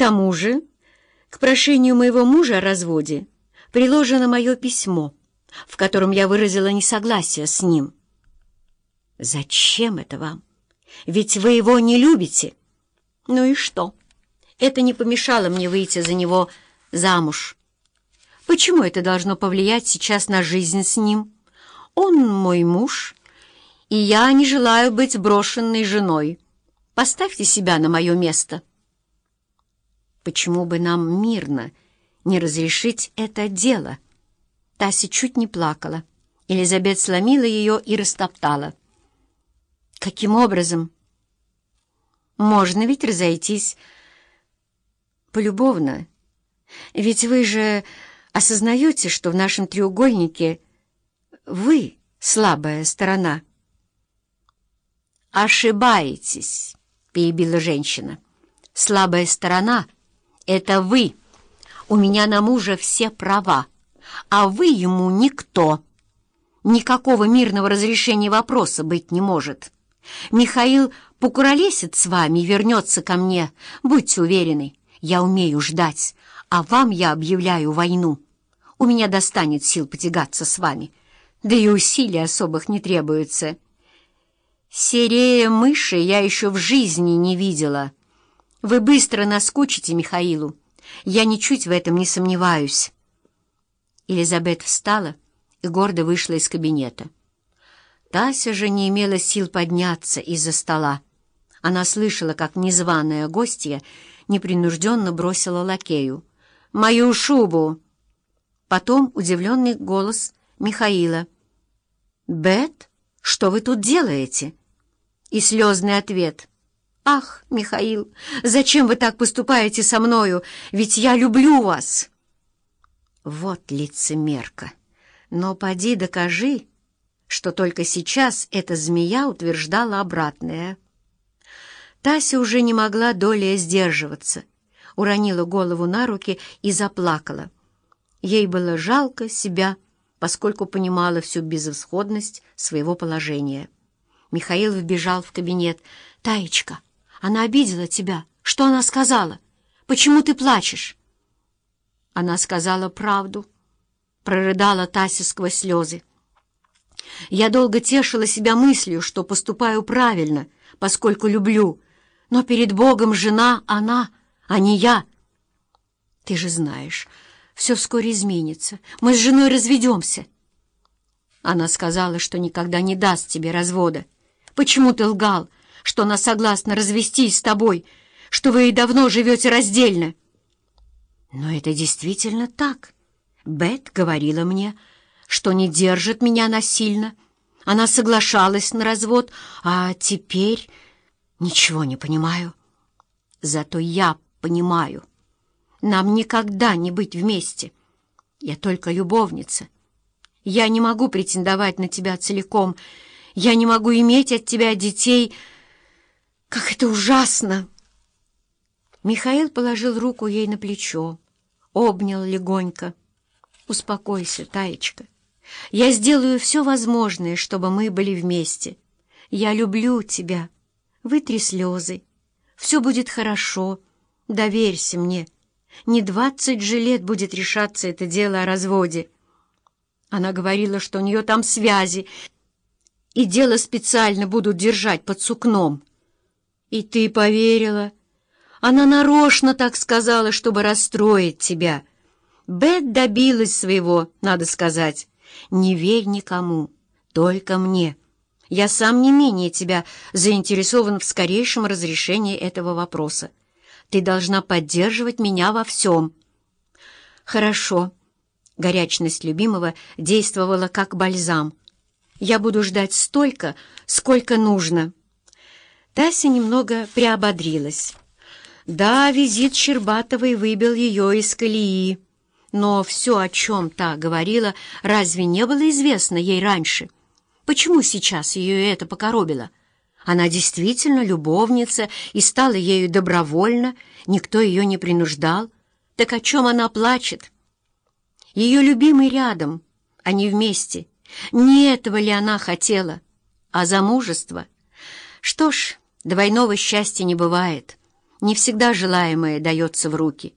тому же, к прошению моего мужа о разводе приложено мое письмо, в котором я выразила несогласие с ним. Зачем это вам? Ведь вы его не любите. Ну и что? Это не помешало мне выйти за него замуж. Почему это должно повлиять сейчас на жизнь с ним? Он мой муж, и я не желаю быть брошенной женой. Поставьте себя на мое место. Почему бы нам мирно не разрешить это дело? Тася чуть не плакала. Елизабет сломила ее и растоптала. Каким образом? Можно ведь разойтись полюбовно. Ведь вы же осознаете, что в нашем треугольнике вы слабая сторона. «Ошибаетесь», — перебила женщина. «Слабая сторона — это вы. У меня на мужа все права, а вы ему никто. Никакого мирного разрешения вопроса быть не может. Михаил покуролесит с вами и вернется ко мне, будьте уверены». Я умею ждать, а вам я объявляю войну. У меня достанет сил потягаться с вами, да и усилий особых не требуется. Серея мыши я еще в жизни не видела. Вы быстро наскучите Михаилу. Я ничуть в этом не сомневаюсь. Елизабет встала и гордо вышла из кабинета. Тася же не имела сил подняться из-за стола. Она слышала, как незваная гостья непринужденно бросила лакею. «Мою шубу!» Потом удивленный голос Михаила. «Бет, что вы тут делаете?» И слезный ответ. «Ах, Михаил, зачем вы так поступаете со мною? Ведь я люблю вас!» Вот лицемерка. Но поди докажи, что только сейчас эта змея утверждала обратное. Тася уже не могла долей сдерживаться, уронила голову на руки и заплакала. Ей было жалко себя, поскольку понимала всю безысходность своего положения. Михаил вбежал в кабинет. «Таечка, она обидела тебя. Что она сказала? Почему ты плачешь?» Она сказала правду. Прорыдала Тася сквозь слезы. «Я долго тешила себя мыслью, что поступаю правильно, поскольку люблю, но перед Богом жена она, а не я. Ты же знаешь, все вскоре изменится. Мы с женой разведемся. Она сказала, что никогда не даст тебе развода. Почему ты лгал, что она согласна развестись с тобой, что вы и давно живете раздельно? Но это действительно так. Бет говорила мне, что не держит меня насильно. Она соглашалась на развод, а теперь... Ничего не понимаю. Зато я понимаю. Нам никогда не быть вместе. Я только любовница. Я не могу претендовать на тебя целиком. Я не могу иметь от тебя детей. Как это ужасно!» Михаил положил руку ей на плечо, обнял легонько. «Успокойся, Таечка. Я сделаю все возможное, чтобы мы были вместе. Я люблю тебя». Вытри слезы. Все будет хорошо. Доверься мне. Не двадцать же лет будет решаться это дело о разводе. Она говорила, что у нее там связи, и дело специально будут держать под сукном. И ты поверила? Она нарочно так сказала, чтобы расстроить тебя. Бет добилась своего, надо сказать. Не верь никому, только мне. Я сам не менее тебя заинтересован в скорейшем разрешении этого вопроса. Ты должна поддерживать меня во всем». «Хорошо». Горячность любимого действовала как бальзам. «Я буду ждать столько, сколько нужно». Тася немного приободрилась. Да, визит Щербатовой выбил ее из колеи. Но все, о чем та говорила, разве не было известно ей раньше?» Почему сейчас ее это покоробило? Она действительно любовница и стала ею добровольно, никто ее не принуждал. Так о чем она плачет? Ее любимый рядом, они вместе. Не этого ли она хотела? А замужество? Что ж, двойного счастья не бывает. Не всегда желаемое дается в руки.